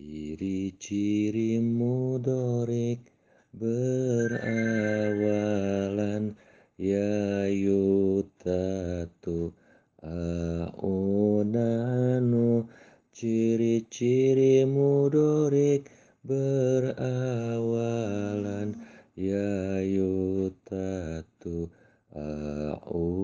Ciri-ciri mudorik berawalan. Ya yutatu aunanu. Ciri-ciri mudorik berawalan. Ya yutatu aunanu.